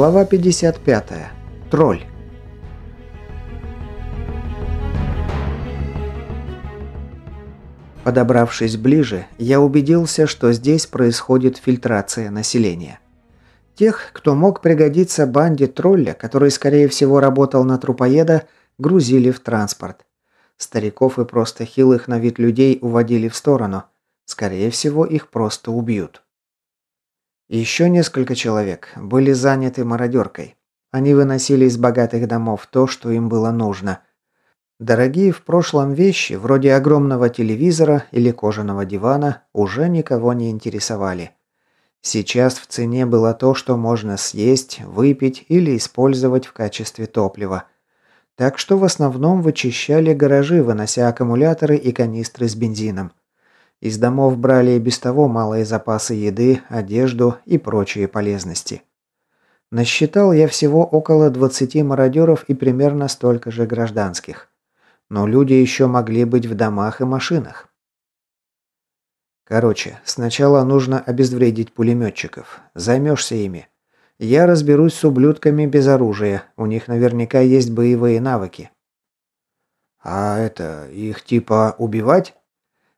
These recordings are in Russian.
Глава 55. Тролль. Подобравшись ближе, я убедился, что здесь происходит фильтрация населения. Тех, кто мог пригодиться банде тролля, который, скорее всего, работал на трупоеда, грузили в транспорт. Стариков и просто хилых на вид людей уводили в сторону. Скорее всего, их просто убьют. Еще несколько человек были заняты мародеркой. Они выносили из богатых домов то, что им было нужно. Дорогие в прошлом вещи, вроде огромного телевизора или кожаного дивана, уже никого не интересовали. Сейчас в цене было то, что можно съесть, выпить или использовать в качестве топлива. Так что в основном вычищали гаражи, вынося аккумуляторы и канистры с бензином. Из домов брали и без того малые запасы еды, одежду и прочие полезности. Насчитал я всего около 20 мародеров и примерно столько же гражданских. Но люди еще могли быть в домах и машинах. Короче, сначала нужно обезвредить пулеметчиков. Займешься ими. Я разберусь с ублюдками без оружия. У них наверняка есть боевые навыки. А это, их типа убивать?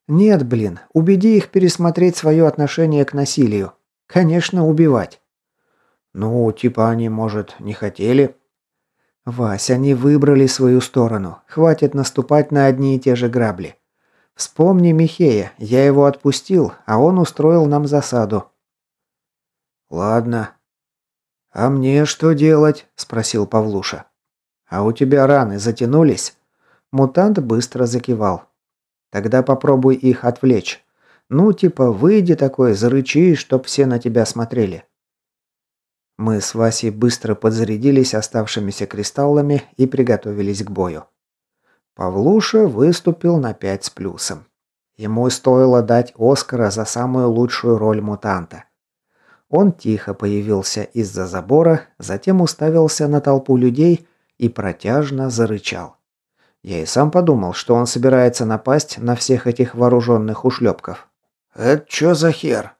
Нет, блин, убеди их пересмотреть свое отношение к насилию. Конечно, убивать. Ну, типа они, может, не хотели? Вась, они выбрали свою сторону. Хватит наступать на одни и те же грабли. Вспомни Михея, я его отпустил, а он устроил нам засаду. Ладно. А мне что делать? спросил Павлуша. А у тебя раны затянулись? Мутант быстро закивал. Тогда попробуй их отвлечь. Ну, типа, выйди такой, зарычи, чтоб все на тебя смотрели. Мы с Васей быстро подзарядились оставшимися кристаллами и приготовились к бою. Павлуша выступил на 5 с плюсом. Ему стоило дать Оскара за самую лучшую роль мутанта. Он тихо появился из-за забора, затем уставился на толпу людей и протяжно зарычал. Я и сам подумал, что он собирается напасть на всех этих вооруженных ушлепков. «Это что за хер?»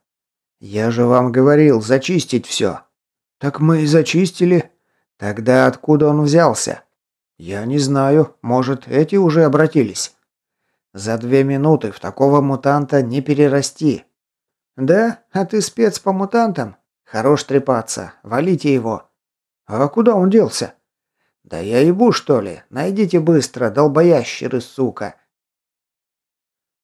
«Я же вам говорил, зачистить все». «Так мы и зачистили». «Тогда откуда он взялся?» «Я не знаю. Может, эти уже обратились?» «За две минуты в такого мутанта не перерасти». «Да? А ты спец по мутантам? Хорош трепаться. Валите его». «А куда он делся?» «Да я ебу, что ли? Найдите быстро, долбоящеры, сука!»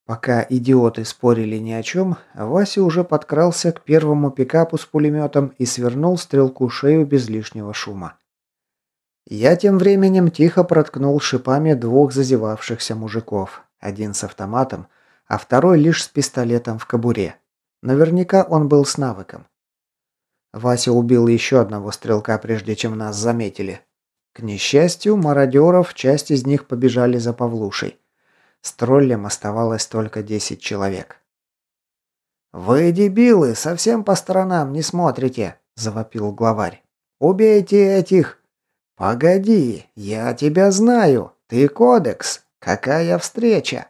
Пока идиоты спорили ни о чем, Вася уже подкрался к первому пикапу с пулеметом и свернул стрелку шею без лишнего шума. Я тем временем тихо проткнул шипами двух зазевавшихся мужиков. Один с автоматом, а второй лишь с пистолетом в кобуре. Наверняка он был с навыком. Вася убил еще одного стрелка, прежде чем нас заметили. К несчастью, мародеров, часть из них побежали за Павлушей. С троллем оставалось только 10 человек. «Вы, дебилы, совсем по сторонам не смотрите!» – завопил главарь. «Убейте этих!» «Погоди, я тебя знаю. Ты кодекс. Какая встреча?»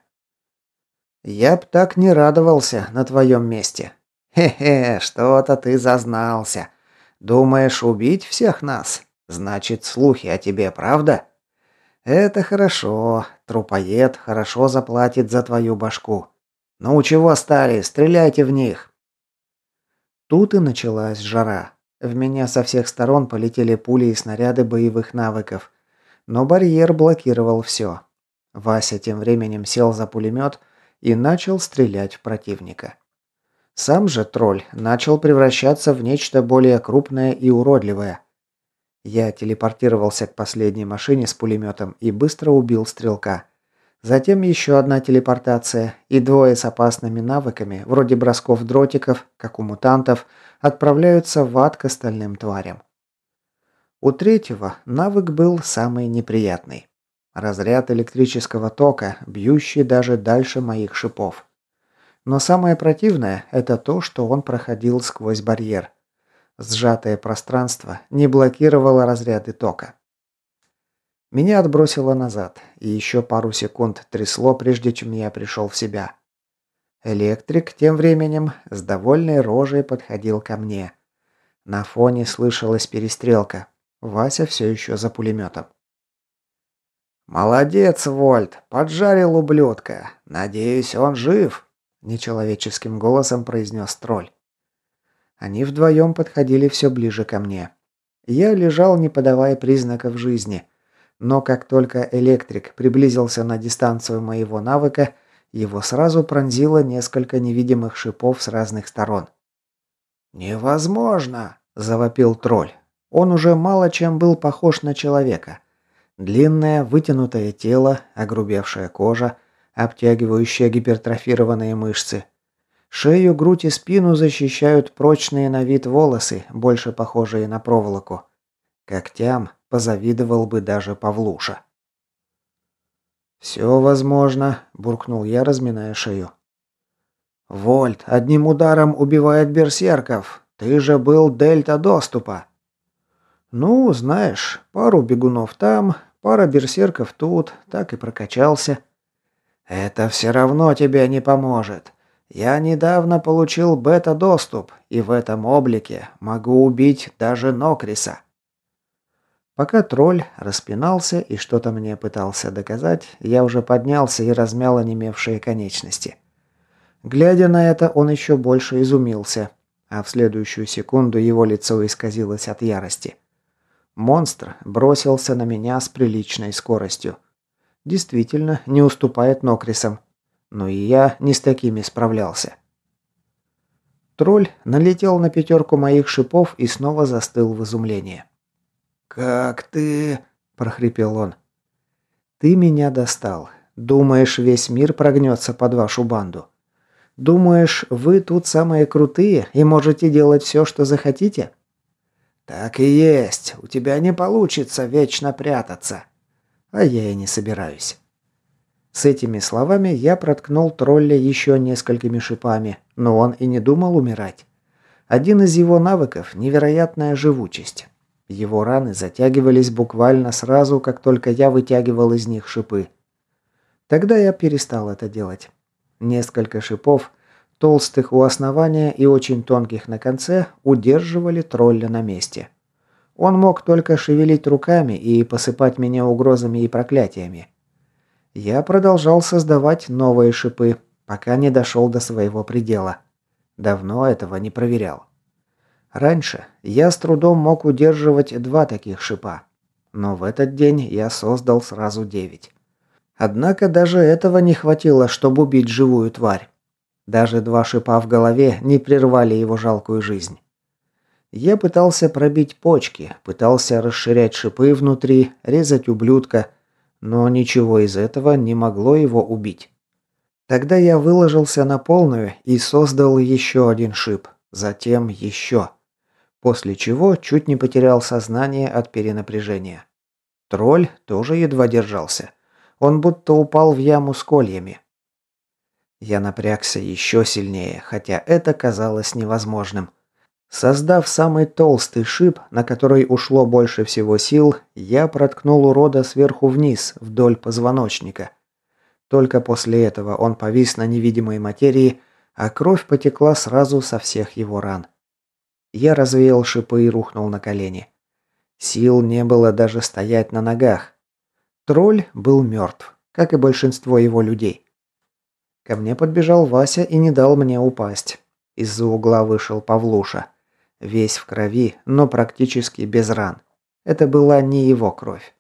«Я б так не радовался на твоем месте. Хе-хе, что-то ты зазнался. Думаешь убить всех нас? Значит, слухи о тебе, правда?» «Это хорошо. Трупоед хорошо заплатит за твою башку. Ну чего стали? Стреляйте в них!» Тут и началась жара. В меня со всех сторон полетели пули и снаряды боевых навыков. Но барьер блокировал все. Вася тем временем сел за пулемет и начал стрелять в противника. Сам же тролль начал превращаться в нечто более крупное и уродливое. Я телепортировался к последней машине с пулеметом и быстро убил стрелка. Затем еще одна телепортация и двое с опасными навыками, вроде бросков дротиков, как у мутантов – отправляются в ад к остальным тварям. У третьего навык был самый неприятный. Разряд электрического тока, бьющий даже дальше моих шипов. Но самое противное – это то, что он проходил сквозь барьер. Сжатое пространство не блокировало разряды тока. Меня отбросило назад, и еще пару секунд трясло, прежде чем я пришел в себя. Электрик тем временем с довольной рожей подходил ко мне. На фоне слышалась перестрелка. Вася все еще за пулеметом. «Молодец, Вольт! Поджарил ублюдка! Надеюсь, он жив!» Нечеловеческим голосом произнес тролль. Они вдвоем подходили все ближе ко мне. Я лежал, не подавая признаков жизни. Но как только электрик приблизился на дистанцию моего навыка, его сразу пронзило несколько невидимых шипов с разных сторон. «Невозможно!» – завопил тролль. Он уже мало чем был похож на человека. Длинное, вытянутое тело, огрубевшая кожа, обтягивающая гипертрофированные мышцы. Шею, грудь и спину защищают прочные на вид волосы, больше похожие на проволоку. Когтям позавидовал бы даже Павлуша. «Все возможно», – буркнул я, разминая шею. «Вольт одним ударом убивает берсерков. Ты же был дельта доступа». «Ну, знаешь, пару бегунов там, пара берсерков тут, так и прокачался». «Это все равно тебе не поможет. Я недавно получил бета-доступ, и в этом облике могу убить даже Нокриса». Пока тролль распинался и что-то мне пытался доказать, я уже поднялся и размял онемевшие конечности. Глядя на это, он еще больше изумился, а в следующую секунду его лицо исказилось от ярости. Монстр бросился на меня с приличной скоростью. Действительно, не уступает Нокрисам. Но и я не с такими справлялся. Тролль налетел на пятерку моих шипов и снова застыл в изумлении. «Как ты...» – прохрипел он. «Ты меня достал. Думаешь, весь мир прогнется под вашу банду? Думаешь, вы тут самые крутые и можете делать все, что захотите?» «Так и есть. У тебя не получится вечно прятаться». «А я и не собираюсь». С этими словами я проткнул тролля еще несколькими шипами, но он и не думал умирать. Один из его навыков – невероятная живучесть. Его раны затягивались буквально сразу, как только я вытягивал из них шипы. Тогда я перестал это делать. Несколько шипов, толстых у основания и очень тонких на конце, удерживали тролля на месте. Он мог только шевелить руками и посыпать меня угрозами и проклятиями. Я продолжал создавать новые шипы, пока не дошел до своего предела. Давно этого не проверял. Раньше я с трудом мог удерживать два таких шипа, но в этот день я создал сразу девять. Однако даже этого не хватило, чтобы убить живую тварь. Даже два шипа в голове не прервали его жалкую жизнь. Я пытался пробить почки, пытался расширять шипы внутри, резать ублюдка, но ничего из этого не могло его убить. Тогда я выложился на полную и создал еще один шип, затем еще после чего чуть не потерял сознание от перенапряжения. Тролль тоже едва держался. Он будто упал в яму с кольями. Я напрягся еще сильнее, хотя это казалось невозможным. Создав самый толстый шип, на который ушло больше всего сил, я проткнул урода сверху вниз, вдоль позвоночника. Только после этого он повис на невидимой материи, а кровь потекла сразу со всех его ран. Я развеял шипы и рухнул на колени. Сил не было даже стоять на ногах. Тролль был мертв, как и большинство его людей. Ко мне подбежал Вася и не дал мне упасть. Из-за угла вышел Павлуша. Весь в крови, но практически без ран. Это была не его кровь.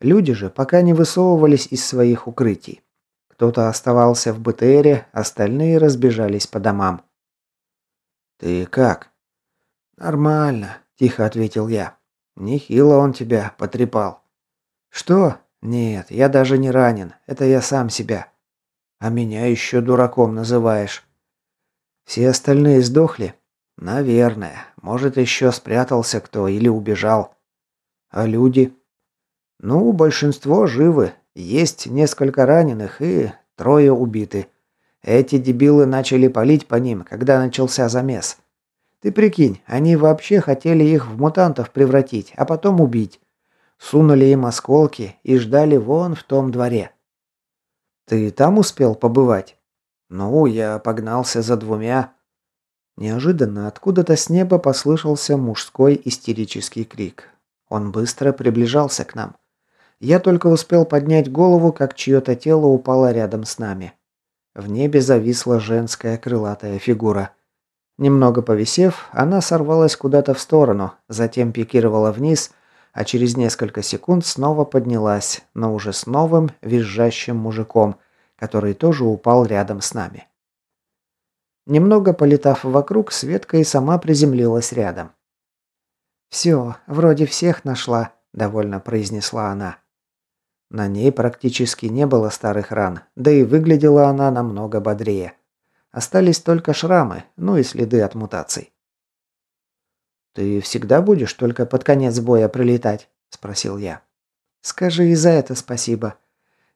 Люди же пока не высовывались из своих укрытий. Кто-то оставался в БТРе, остальные разбежались по домам. «Ты как?» «Нормально», – тихо ответил я. «Нехило он тебя потрепал». «Что? Нет, я даже не ранен. Это я сам себя. А меня еще дураком называешь». «Все остальные сдохли?» «Наверное. Может, еще спрятался кто или убежал». «А люди?» «Ну, большинство живы. Есть несколько раненых и трое убиты. Эти дебилы начали палить по ним, когда начался замес. Ты прикинь, они вообще хотели их в мутантов превратить, а потом убить. Сунули им осколки и ждали вон в том дворе. Ты там успел побывать? Ну, я погнался за двумя. Неожиданно откуда-то с неба послышался мужской истерический крик. Он быстро приближался к нам. Я только успел поднять голову, как чье-то тело упало рядом с нами. В небе зависла женская крылатая фигура. Немного повисев, она сорвалась куда-то в сторону, затем пикировала вниз, а через несколько секунд снова поднялась, но уже с новым визжащим мужиком, который тоже упал рядом с нами. Немного полетав вокруг, Светка и сама приземлилась рядом. «Все, вроде всех нашла», – довольно произнесла она. На ней практически не было старых ран, да и выглядела она намного бодрее. Остались только шрамы, ну и следы от мутаций. «Ты всегда будешь только под конец боя прилетать?» – спросил я. «Скажи и за это спасибо.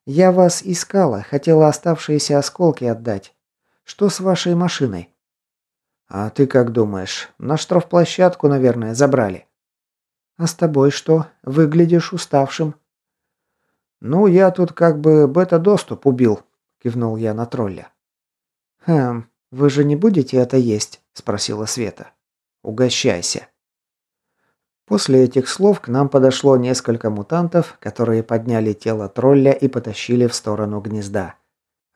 Я вас искала, хотела оставшиеся осколки отдать. Что с вашей машиной?» «А ты как думаешь? На штрафплощадку, наверное, забрали». «А с тобой что? Выглядишь уставшим». «Ну, я тут как бы бета-доступ убил», – кивнул я на тролля. «Хм, вы же не будете это есть?» – спросила Света. «Угощайся». После этих слов к нам подошло несколько мутантов, которые подняли тело тролля и потащили в сторону гнезда.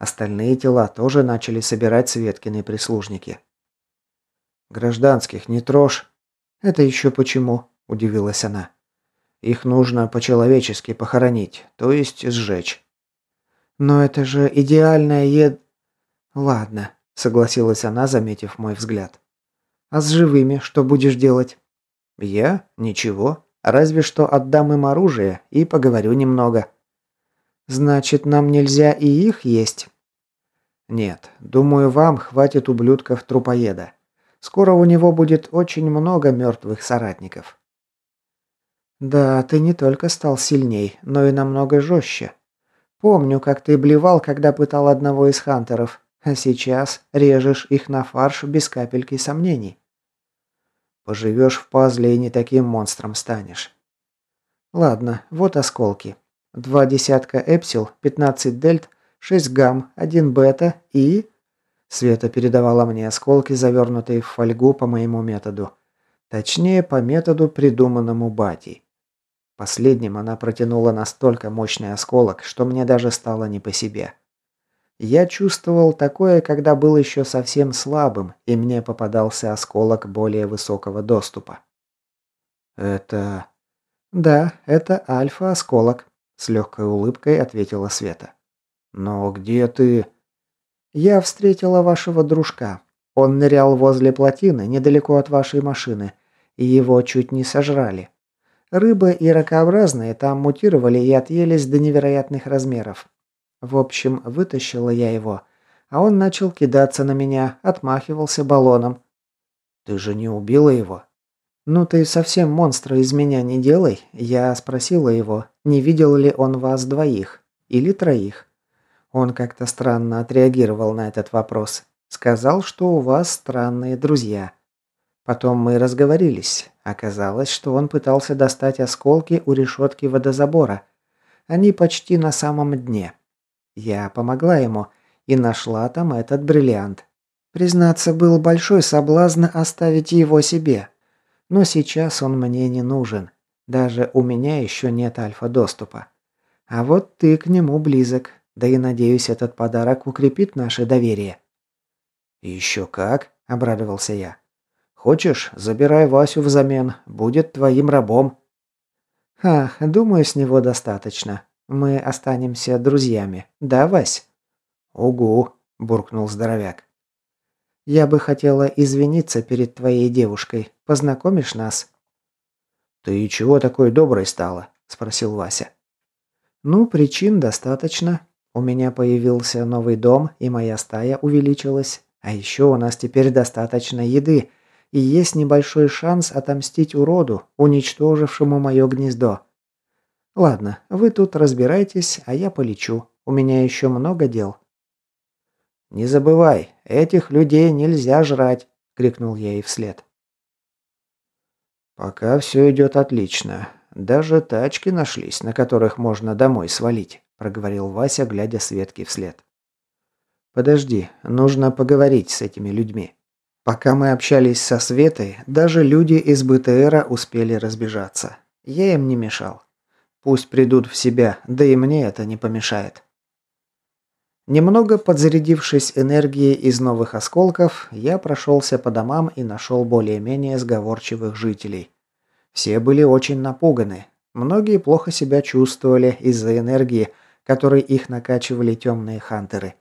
Остальные тела тоже начали собирать Светкины прислужники. «Гражданских не трожь». «Это еще почему?» – удивилась она. Их нужно по-человечески похоронить, то есть сжечь. Но это же идеальная ед... Ладно, согласилась она, заметив мой взгляд. А с живыми что будешь делать? Я? Ничего. Разве что отдам им оружие и поговорю немного. Значит, нам нельзя и их есть? Нет, думаю, вам хватит ублюдков трупоеда. Скоро у него будет очень много мертвых соратников. «Да, ты не только стал сильней, но и намного жестче. Помню, как ты блевал, когда пытал одного из хантеров, а сейчас режешь их на фарш без капельки сомнений. Поживешь в пазле и не таким монстром станешь. Ладно, вот осколки. Два десятка эпсил, 15 дельт, 6 гамм, 1 бета и... Света передавала мне осколки, завернутые в фольгу по моему методу. Точнее, по методу, придуманному батей. Последним она протянула настолько мощный осколок, что мне даже стало не по себе. Я чувствовал такое, когда был еще совсем слабым, и мне попадался осколок более высокого доступа. «Это...» «Да, это альфа-осколок», — с легкой улыбкой ответила Света. «Но где ты...» «Я встретила вашего дружка. Он нырял возле плотины, недалеко от вашей машины, и его чуть не сожрали. Рыбы и ракообразные там мутировали и отъелись до невероятных размеров. В общем, вытащила я его, а он начал кидаться на меня, отмахивался баллоном. «Ты же не убила его?» «Ну ты совсем монстра из меня не делай», я спросила его, не видел ли он вас двоих или троих. Он как-то странно отреагировал на этот вопрос. Сказал, что у вас странные друзья. Потом мы разговорились. Оказалось, что он пытался достать осколки у решетки водозабора. Они почти на самом дне. Я помогла ему и нашла там этот бриллиант. Признаться, был большой соблазн оставить его себе. Но сейчас он мне не нужен. Даже у меня еще нет альфа-доступа. А вот ты к нему близок. Да и надеюсь, этот подарок укрепит наше доверие. «Еще как!» – обрадовался я. Хочешь, забирай Васю взамен, будет твоим рабом». «Ха, думаю, с него достаточно. Мы останемся друзьями. Да, Вась?» «Угу», – буркнул здоровяк. «Я бы хотела извиниться перед твоей девушкой. Познакомишь нас?» «Ты чего такой доброй стала?» – спросил Вася. «Ну, причин достаточно. У меня появился новый дом, и моя стая увеличилась. А еще у нас теперь достаточно еды, и есть небольшой шанс отомстить уроду, уничтожившему мое гнездо. Ладно, вы тут разбирайтесь, а я полечу. У меня еще много дел. Не забывай, этих людей нельзя жрать, крикнул я ей вслед. Пока все идет отлично. Даже тачки нашлись, на которых можно домой свалить, проговорил Вася, глядя Светке вслед. Подожди, нужно поговорить с этими людьми. Пока мы общались со Светой, даже люди из БТРа успели разбежаться. Я им не мешал. Пусть придут в себя, да и мне это не помешает. Немного подзарядившись энергией из новых осколков, я прошелся по домам и нашел более-менее сговорчивых жителей. Все были очень напуганы. Многие плохо себя чувствовали из-за энергии, которой их накачивали темные хантеры.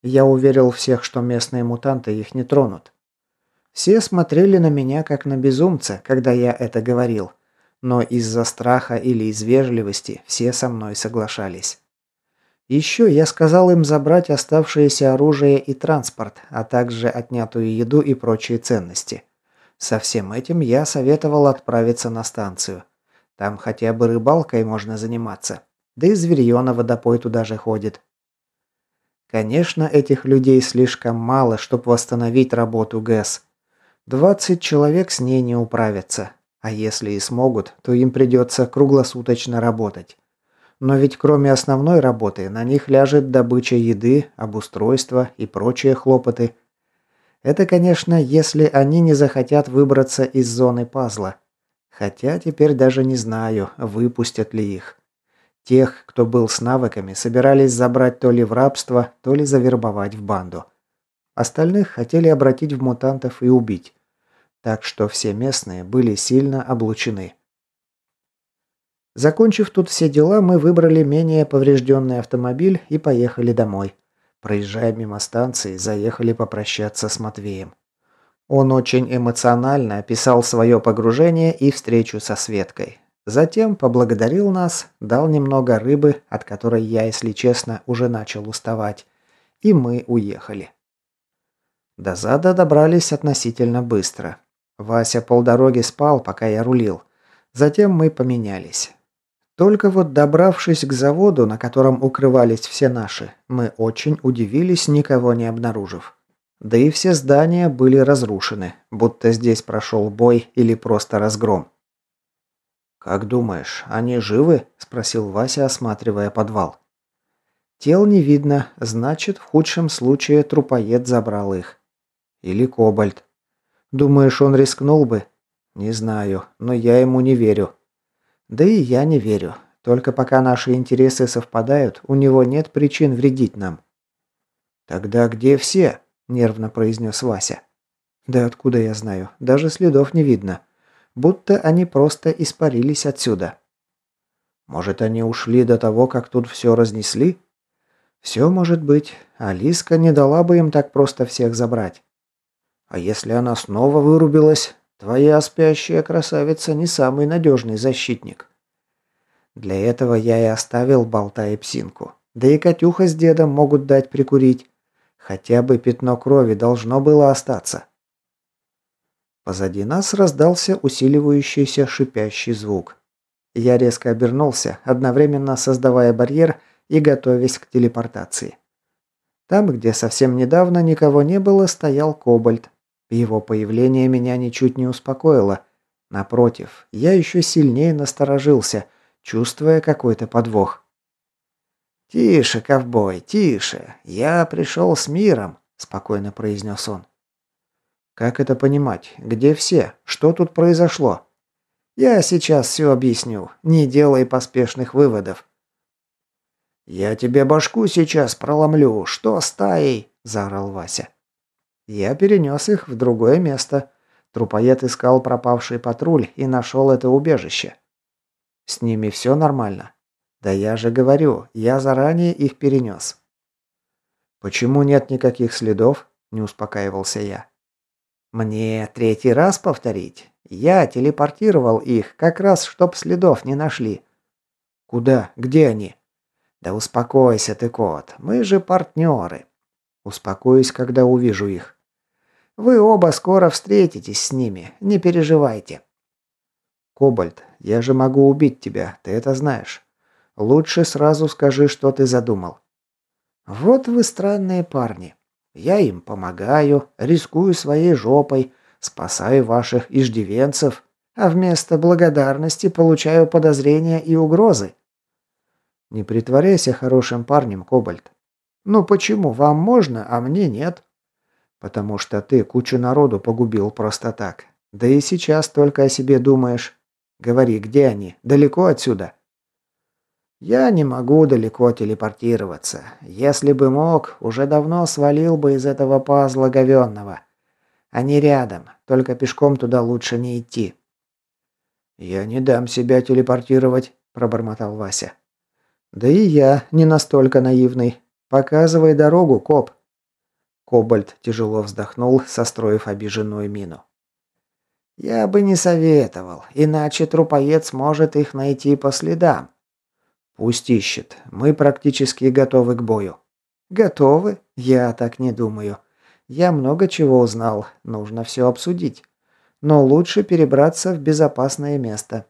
Я уверил всех, что местные мутанты их не тронут. Все смотрели на меня как на безумца, когда я это говорил. Но из-за страха или из вежливости все со мной соглашались. Еще я сказал им забрать оставшееся оружие и транспорт, а также отнятую еду и прочие ценности. Со всем этим я советовал отправиться на станцию. Там хотя бы рыбалкой можно заниматься. Да и зверье на водопой туда же ходит. Конечно, этих людей слишком мало, чтобы восстановить работу ГЭС. 20 человек с ней не управятся. А если и смогут, то им придется круглосуточно работать. Но ведь кроме основной работы на них ляжет добыча еды, обустройство и прочие хлопоты. Это, конечно, если они не захотят выбраться из зоны пазла. Хотя теперь даже не знаю, выпустят ли их. Тех, кто был с навыками, собирались забрать то ли в рабство, то ли завербовать в банду. Остальных хотели обратить в мутантов и убить. Так что все местные были сильно облучены. Закончив тут все дела, мы выбрали менее поврежденный автомобиль и поехали домой. Проезжая мимо станции, заехали попрощаться с Матвеем. Он очень эмоционально описал свое погружение и встречу со Светкой. Затем поблагодарил нас, дал немного рыбы, от которой я, если честно, уже начал уставать, и мы уехали. До зада добрались относительно быстро. Вася полдороги спал, пока я рулил. Затем мы поменялись. Только вот добравшись к заводу, на котором укрывались все наши, мы очень удивились, никого не обнаружив. Да и все здания были разрушены, будто здесь прошел бой или просто разгром. «Как думаешь, они живы?» – спросил Вася, осматривая подвал. «Тел не видно, значит, в худшем случае трупоед забрал их. Или кобальт. Думаешь, он рискнул бы? Не знаю, но я ему не верю. Да и я не верю. Только пока наши интересы совпадают, у него нет причин вредить нам. Тогда где все? нервно произнес Вася. Да откуда я знаю? Даже следов не видно. Будто они просто испарились отсюда. Может, они ушли до того, как тут все разнесли? Все может быть. Алиска не дала бы им так просто всех забрать. А если она снова вырубилась, Твоя спящая красавица не самый надежный защитник. Для этого я и оставил болта и псинку. Да и Катюха с дедом могут дать прикурить. Хотя бы пятно крови должно было остаться. Позади нас раздался усиливающийся шипящий звук. Я резко обернулся, одновременно создавая барьер и готовясь к телепортации. Там, где совсем недавно никого не было, стоял кобальт, его появление меня ничуть не успокоило. Напротив, я еще сильнее насторожился, чувствуя какой-то подвох. «Тише, ковбой, тише. Я пришел с миром», – спокойно произнес он. «Как это понимать? Где все? Что тут произошло?» «Я сейчас все объясню. Не делай поспешных выводов». «Я тебе башку сейчас проломлю. Что стаей?» – заорал Вася. Я перенес их в другое место. Трупоед искал пропавший патруль и нашел это убежище. С ними все нормально. Да я же говорю, я заранее их перенес. Почему нет никаких следов? Не успокаивался я. Мне третий раз повторить. Я телепортировал их, как раз чтоб следов не нашли. Куда? Где они? Да успокойся ты, кот. Мы же партнеры. Успокоюсь, когда увижу их. Вы оба скоро встретитесь с ними, не переживайте. Кобальт, я же могу убить тебя, ты это знаешь. Лучше сразу скажи, что ты задумал. Вот вы странные парни. Я им помогаю, рискую своей жопой, спасаю ваших иждивенцев, а вместо благодарности получаю подозрения и угрозы. Не притворяйся хорошим парнем, Кобальт. Ну почему вам можно, а мне нет? Потому что ты кучу народу погубил просто так. Да и сейчас только о себе думаешь. Говори, где они? Далеко отсюда? Я не могу далеко телепортироваться. Если бы мог, уже давно свалил бы из этого пазла говенного. Они рядом, только пешком туда лучше не идти. Я не дам себя телепортировать, пробормотал Вася. Да и я не настолько наивный. Показывай дорогу, коп. Кобальт тяжело вздохнул, состроив обиженную мину. Я бы не советовал, иначе трупоед сможет их найти по следам. Пусть ищет. Мы практически готовы к бою. Готовы? Я так не думаю. Я много чего узнал, нужно все обсудить. Но лучше перебраться в безопасное место.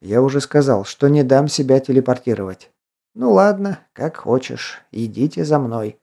Я уже сказал, что не дам себя телепортировать. Ну ладно, как хочешь. Идите за мной.